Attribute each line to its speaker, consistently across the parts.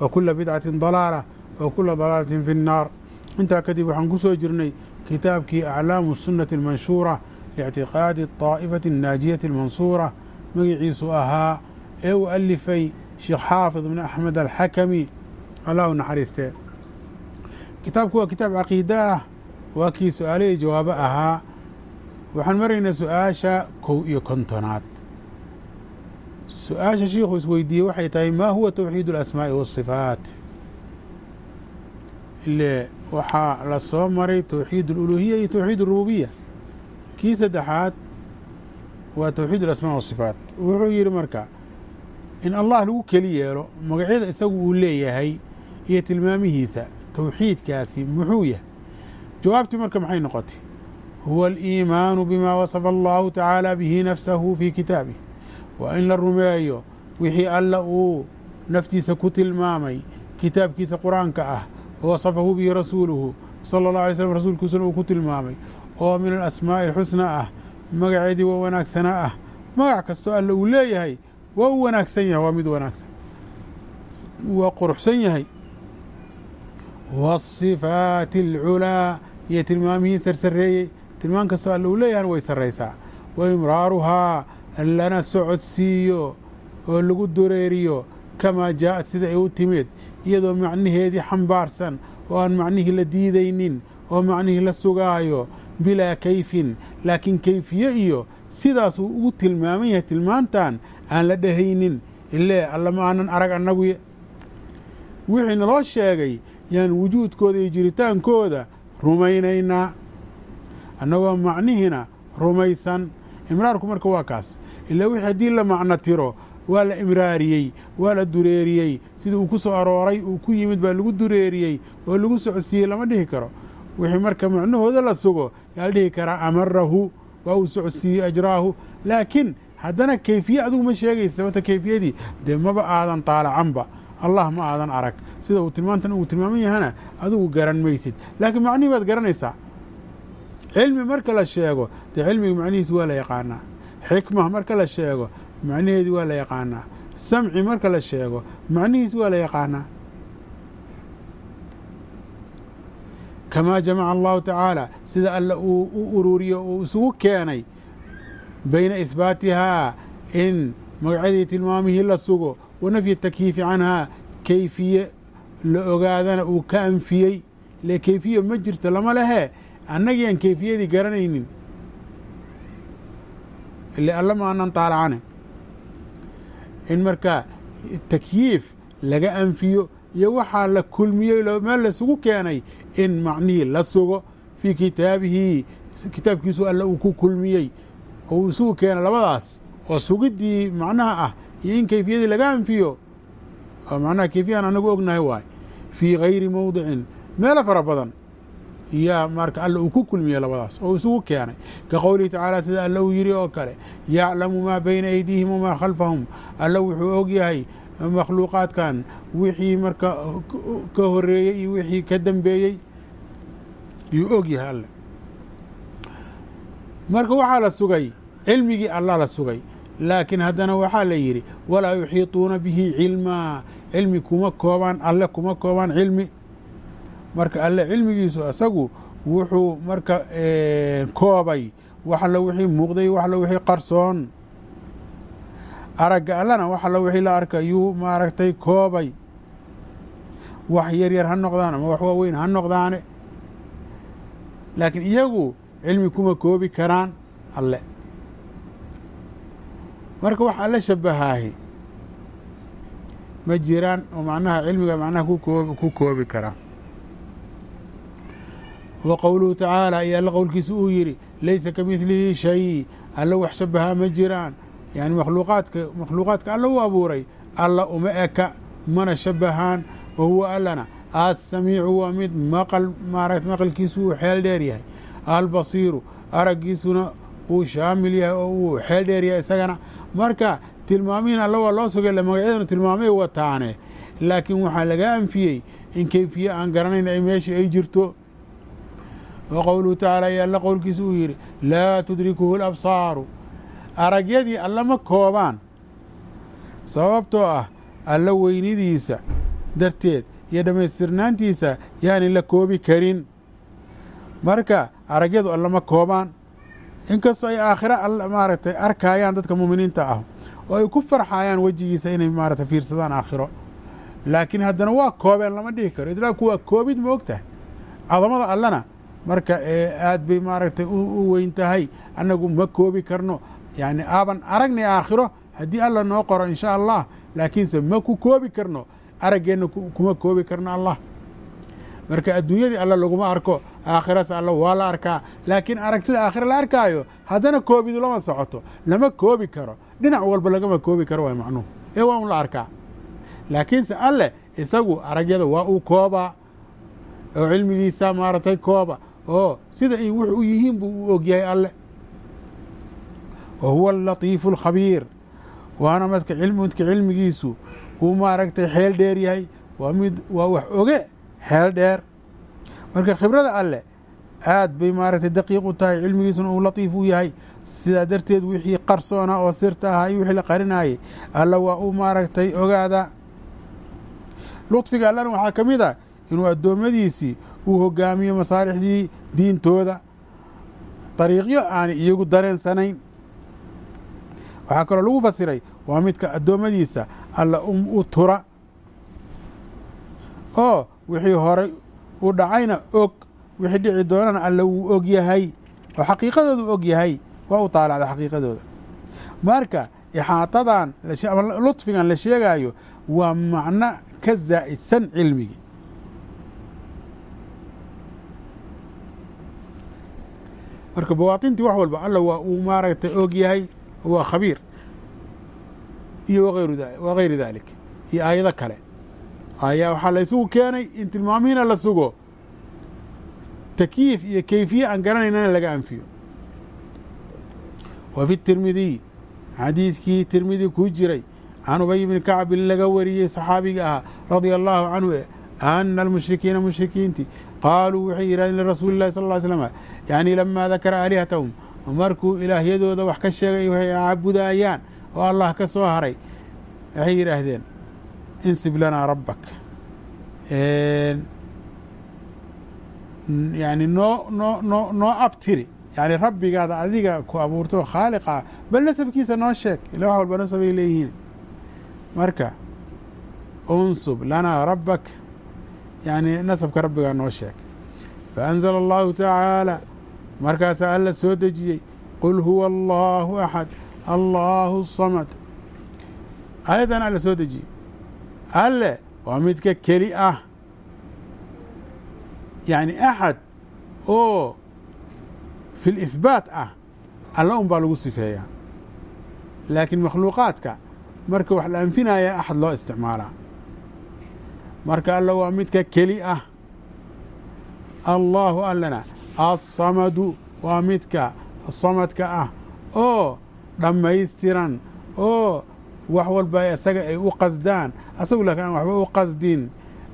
Speaker 1: wa kula bidcatin dalaala wa kula dalaalatin fi اnnaar intaa kadib waxaan ku soo jirnay kitaabkii aclaamu sunati almanshuura lictiqaadi طaa'ifati annaajiyati almansuura magiciisu ahaa ee uu alifay sheekh xaafid ibn axmed alxakami. Allah u naxariistee. Kitaabku waa kitaab caqiide ah waa kii su'aalihii jawaabo ahaa. Waxaan maraynaa su'aasha kow iyo kontonaad su-aasha shiikhu isweydiiyey waxay tahay ma huwa towxiid اlasmaaءi wالصifaat ile waxaa la soo maray towxiid اluluhiya iyo towxiid اrububiya kii saddexaad waa towxiid alasmaa wasifaat wuxuu yidhi marka in allah lagu keli yeelo magacyada isagu uu leeyahay iyo tilmaamihiisa towxiidkaasi muxuu yahay jawaabtii marka maxay noqotay huwa aliimaanu bima wasafa allahu tacaala bihi nafsahu fii kitaabih waa in la rumeeyo wixii alla uu naftiisa ku tilmaamay kitaabkiisa qur'aanka ah wasafahu bihi rasuuluhu sala اllah alay slm rasuulkiisuna uu ku tilmaamay oo min alasmaa'i alxusna ah magaceedii waa wanaagsanaa ah magac kastoo alle uu leeyahay waa u wanaagsan yahay waa mid wanaagsan. Waa quruxsan yahay. Waasifaati alculaa iyo tilmaamihii sarsareeyey tilmaan kastoo alle uu leeyahana way sarraysaa. Wa imraaruhaa lana socodsiiyo oo lagu dureeriyo kamaa jaa'ad sida ay u timid iyadoo macnaheedii xambaarsan oo aan macnihii la diidaynin oo macnihii la sugaayo bilaa kayfin. Laakiin kayfiye iyo sidaasuu ugu tilmaaman yahay tilmaantan aan la dhehaynin ilee alla ma aanan arag annagu wixii naloo sheegay yaan wujuudkooda iyo jiritaankooda rumaynaynaa. Annagoo macnihiina rumaysan. Imraarku marka waa kaas ilaa wixii haddii la macno tiro waa la imraariyey waa la dureeriyey. Sidii uu ku soo arooray uu ku yimid baa lagu dureeriyey oo lagu socodsiiyey lama dhihi karo. Wixii marka macnahooda la sugo yaa la dhihi karaa amarahu waa uu socodsiiyey ajraahu. Laakiin haddana kayfiye adigu ma sheegaysa sababta kayfiyadii dee maba aadan taalacanba. Allah ma aadan arag. Sida uu tilmaantan uu tilmaaman yahana adigu garan maysid. Laakiin macnihii baad garanaysaa? Cilmi marka la sheego dee cilmiga macnihiisu waa la yaqaanaa xikma marka la sheego macnaheedi waa la yaqaanaa. Samci marka la sheego macnihiis waa la yaqaanaa. Kamaa jamaca allahu tacaala sida alle uu u ururiyo uu isugu keenay bayna ihbaatihaa in magacyadii tilmaamihii la sugo wa nafyi takyiifi canhaa kayfiye la ogaadana uu ka anfiyey ile kayfiye ma jirto lama lehe annagii aan kayfiyadii garanaynin ile alla ma aanan taalacane in marka takyiif laga anfiyo iyo waxaa la kulmiyey meel laisugu keenay in macnihii la sugo fii kitaabihi kitaabkiisu alle uu ku kulmiyey oo uu isugu keena labadaas oo sugiddii macnaha ah iyo in kayfiyadii laga anfiyo oo macnaha kayfiyahan anagu ognahay waay fii gayri mowdicin meelo fara badan yaa marka alle uu ku kulmiyey labadaas oo isugu keenay. Ka qowlihi tacaala sida alle uu yidhi oo kale yaclamu maa bayna aydiihim wamaa khalfahum. Alle wuxuu og yahay makhluuqaadkan wixii marka ka horeeyey iyo wixii ka dambeeyey yuu og yahay alle. Marka waxaa la sugay cilmigii allah la sugay laakiin haddana waxaa la yidhi walaa yuxiituuna bihi cilmaa cilmi kuma koobaan alle kuma koobaan cilmi marka alle cilmigiisu isagu wuxuu marka koobay wax alla wixii muuqday wax alla wixii qarsoon. Aragga allana wax alla wixii la arka yuu maaragtay koobay. Wax yar yar ha noqdaan ama wax waaweyn ha noqdaane. Laakiin iyagu cilmi kuma koobi karaan alle. Marka wax alle shabahaahi ma jiraan oo macnaha cilmiga macnaha ku koobi kara wa qowluhu tacaala iyo alle qowlkiisa uu yidhi laysa ka midlihi shay alle wax shabahaa ma jiraan yani makhluuqaadka makhluuqaadka alla u abuuray alla uma eka mana shabahaan wa huwa allana assamiicu waa mid maqal maaragt maqalkiisu uu xeel dheer yahay albasiiru araggiisuna uu shaamil yahay oo uu xeel dheer yahay isagana marka tilmaamihin alla waa loo sugay magacyadanu tilmaamay wataane laakiin waxaa laga anfiyey in keyfiye aan garanayn ay meesha ay jirto wa qowluhu tacaala iyo alla qowlkiisa uu yidhi laa tudrikuhu alabsaaru aragyadii alla ma koobaan sababtoo ah alla weynidiisa darteed iyo dhammaystirnaantiisa yaani la koobi karin marka aragyadu alla ma koobaan inkastoo ay aakhiro alla maaragtay arkaayaan dadka muuminiinta ah oo ay ku farxayaan wejigiisa inay maaragtay fiirsadaan aakhiro laakiin haddana waa koobeen lama dhihi karo idlaaqku waa koobid ma og cadamada allana marka aad bay maaragtay u weyn tahay. Annagu ma koobi karno. Yacni aaban aragnay aakhiro haddii alla noo qoro insha allah laakiinse ma ku koobi karno. Araggeenna kuma koobi karno allah. Marka adduunyadii alla laguma arko aakhiras alla waa la arkaa. Laakiin aragtida aakhira la arkaayo haddana koobidu lama socoto. Lama koobi karo. Dhinac walba lagama koobi karo waa macnuhu. Ee waa un la arkaa. Laakiinse alleh isagu aragyada waa uu koobaa oo cilmigiisa maaragtay kooba oo sida ay wux u yihiin buu u ogyahay alleh wa huwa alatiifu alkhabiir. Waana madka midka cilmigiisu uu maaragtay xeel dheer yahay waa mid waa wax oge xeel dheer. Marka khibrada alleh aad bay maaragtay daqiiq u tahay cilmigiisuna uu latiif u yahay. Sidaa darteed wixii qarsoona oo sirta ahaa iyo wixii la qarinaayey alla waa uu maaragtay ogaadaa ludfiga allana waxaa ka mid ah inuu addoommadiisii uu hogaamiyo masaalixdii diintooda. Dariiqyo aanay iyagu dareensanayn waxaa kaloo lagu fasiray waa midka addoommadiisa alla u tura. Oo wixii horay u dhacayna og wixii dhici doonana alla wuu og yahay. Oo xaqiiqadoodu og yahay waa u taalacda xaqiiqadooda. Marka ixaatadan ama ludfigan la sheegaayo waa macno ka zaa'idsan cilmigii marka bawaatintii wax walba alla waa uu maaragtay og yahay waa khabiir. Iyo wa gayri dalik iyo aayado kale. Ayaa waxaa la isugu keenay in tilmaamihiina la sugo takyiif iyo keyfiye aan garanaynana laga anfiyo. Wa fi tirmidiy xadiidkii tirmidi ku jiray can ubay bni kacbin laga wariyey saxaabiga ahaa radia allaahu canhu e ana almushrikiina mushrikiinti qaaluu waxay yidhahdeen lirasuuli llahi sal ly slm yacni lamaa dakara aalihatahum markuu ilaahyadooda wax ka sheegay waxay caabudayaan oo allah ka soo haray. Waxay yidhaahdeen insib lanaa rabbak. Yani noo noo noo noo abtiri yani rabbigaada adiga ku abuurto khaaliqa bal nasabkiisa noo sheeg. Ila wax walba nasabay leeyihiin. Marka unsub lanaa rabbak. Yani nasabka rabbigaa noo sheeg. Faanzala allahu tacaala markaasaa alla soo dejiyey qul huwa allahu axad allahu samad. Aayaddan alla soo dejiyey. Alle waa midka keli ah. Yacni axad oo fi lihbaat ah. Alla un baa lagu sifeeyaa laakiin makhluuqaadka marka wax la anfinaya axad loo isticmaalaa. Marka alla waa midka keli ah. Allaahu allana assamadu waa midka samadka ah oo dhammaystiran oo wax walba isaga ay u qasdaan asagu laakiin aan waxba u qasdin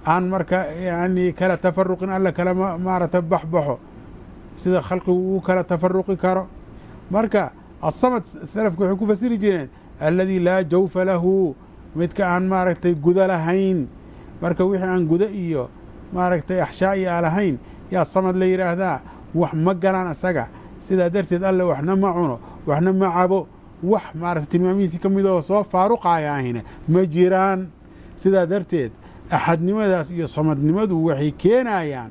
Speaker 1: aan marka yani kala tafaruqin alla kala maarata baxbaxo sida khalqigu uu kala tafaruqi karo marka asamad salafku waxay ku fasiri jireen alladii laa jawfa lahu midka aan maaragtay guda lahayn marka wixii aan guda iyo maaragtay axshaa iyo a lahayn yaa samad la yidhaahdaa wax ma galaan isaga sidaa darteed alle waxna ma cuno waxna ma cabo wax maaragtay tilmaamihiisii ka mid oo soo faaruqaaya ahina ma jiraan. Sidaa darteed axadnimadaas iyo samadnimadu waxay keenayaan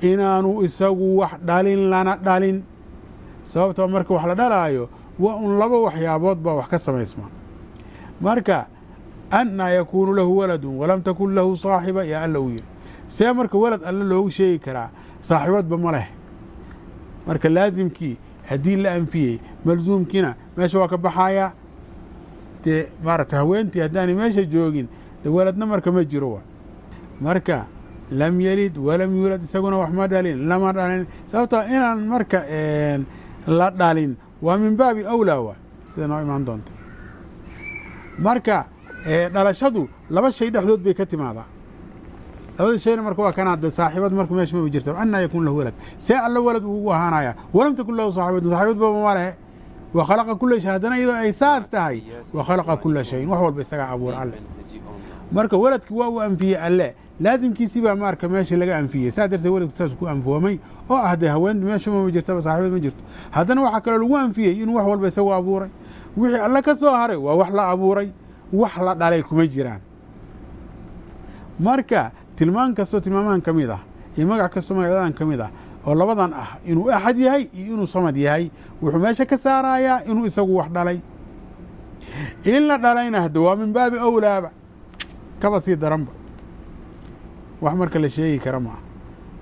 Speaker 1: inaanu isagu wax dhalin lana dhalin. Sababtoo marka wax la dhalaayo waa un laba waxyaabood baa wax ka samaysma. Marka annaa yakuunu lahu waladun walam takun lahu saaxiba yaa alla uu yidhi see marka walad alle loogu sheegi karaa saaxiibadba ma leh. Marka laasimkii haddii la anfiyey malsuumkiina meesha waa ka baxayaa dee maaragta haweentii haddaanay meesha joogin de waladna marka ma jiro wa. Marka lam yelid walam yuulad isaguna wax ma dhalin lama dhalin. Sababtoo inaan marka la dhalin waa min baabi awlaa waay sida noo imaan doonta marka dhalashadu laba shay dhexdood bay ka timaadaa labada shayna marka waa kan hadda saaxiibad marka meesha ma jirta anaa yakun lahu walad. See alla walad ugu ahaanaya walam takun lahu saaxibatu saaxibadba ma lehe. Wa khalaqa kula shay haddana iyadoo ay saas tahay. Wa khalaqa kula shayin. Wax walba isagaa abuura alle. Marka waladki waa uu anfiyey alle. Laasimkiisii baa meesha laga anfiyey. Saa darteed waladku saas ku anfoomay. Oo ah dee haweentu meesha ma jirtaba saaxibad ma jirto. Haddana waxaa kaloo lagu anfiyey inuu wax walba isagu abuuray. Wixii alle ka soo haray waa wax la abuuray. Wax la dhalay kuma jiraan. Marka tilmaan kastoo tilmaamahan ka mid ah iyo magac kastoo magacyadan ka mid ah oo labadan ah inuu axad yahay iyo inuu samad yahay wuxuu meesha ka saarayaa inuu isagu wax dhalay. In la dhalayna hadda waa min baabi awlaaba kaba sii daranba wax marka la sheegi kara maaha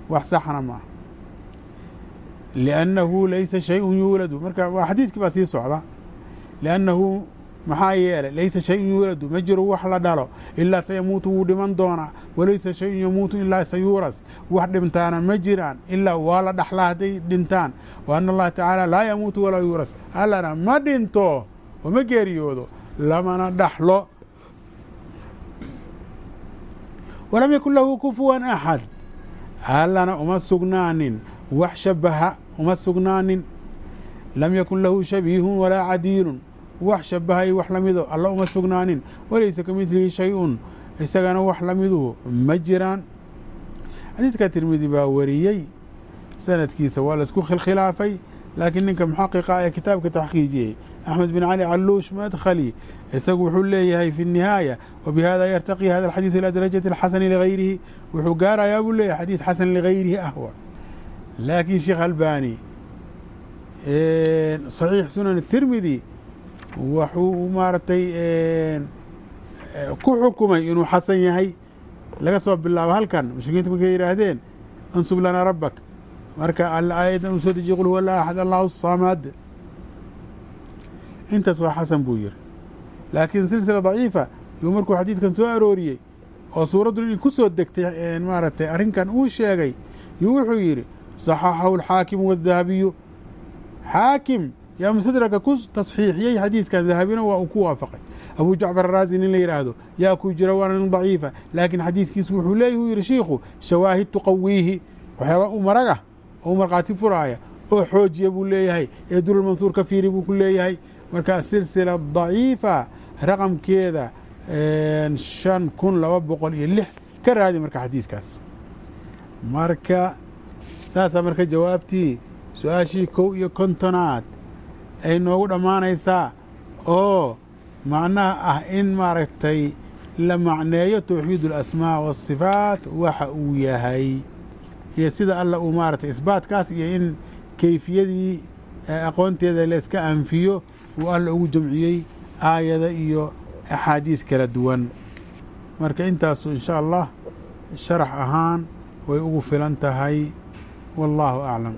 Speaker 1: wax saxna maaha liannahu laysa shayun yuuladu marka waa xadiidkii baa sii socda. Liannahu maxaa yeelay laysa shayun yuuladu ma jiro wax la dhalo ilaa sayamuutu wuu dhiman doonaa walaysa shayun yamuutu ilaa sayuuras wax dhintaana ma jiraan ilaa waa la dhaxlaa hadday dhintaan wa ana allaha tacaala laa yamuutu walaa yuuras allana ma dhinto oo ma geeriyoodo lamana dhaxlo. Walam yakun lahu kufuwan axad allana uma sugnaanin wax shabaha uma sugnaanin lam yakun lahu shabiihun walaa cadiilun wax shabahay wax lamido alla uma sugnaanin walaysa ka midlihi shay-un isagana wax lamiduhu ma jiraan xadiidka tirmidi baa wariyey sanadkiisa waa laisku khilkhilaafay laakiin ninka muxaqiqa ee kitaabka taxqiijiyey axmed bin cali caluush madkhali isagu wuxuu leeyahay fi الnihaaya wbihada yartaqi hada اxadiiث ilى darajaة اxasani ligayrihi wuxuu gaarayaa buu leeyahy xadiid xasan ligayrihi ah laakiin sheekh albani صaxiix sunan الtirmidi wuxuu maaragtay ku xukumay inuu xasan yahay. Laga soo bilaabo halkan mushrikiintu markay yidhaahdeen ansub lana rabak marka aayaddan uu soo dejiye qul huwa la axad allahu samad. Intaas waa xasan buu yiri laakiin silsila daciifa yuu markuu xadiidkan soo arooriyey oo suuraddu inay ku soo degtay maaragtay arrinkan uu sheegay yuu wuxuu yidhi saxaxahu alxaakimu wadahabiyu xaakim yaa mustadraka ku tasxiixiyey xadiidkan dahabina waa uu ku waafaqay. Abu jacfar araazi nin la yidhaahdo yaa ku jira waana nin daciifa. Laakiin xadiidkiisu wuxuu leeyahy uu yidhi shiikhu shawaahid tuqawiihi waxyaaba u maragah oo u markhaati furaaya oo xoojiya buu leeyahay ee durulmansuur ka fiiri buu ku leeyahay. Marka silsila daciifa raqamkeeda shan kun laba boqol iyo lix ka raadi marka xadiidkaas. Marka saasaa marka jawaabtii su'aashii kow iyo kontonaad ay noogu dhammaanaysaa oo macnaha ah in maaragtay la macneeyo towxiid alasmaa waasifaat waxa uu yahay. Iyo sida alla uu maaragtay isbaatkaas iyo in keyfiyadii aqoonteeda layska anfiyo uu alla ugu jamciyey aayada iyo axaadiid kala duwan. Marka intaasu insha allah sharax ahaan way ugu filan tahay. Wallaahu aclam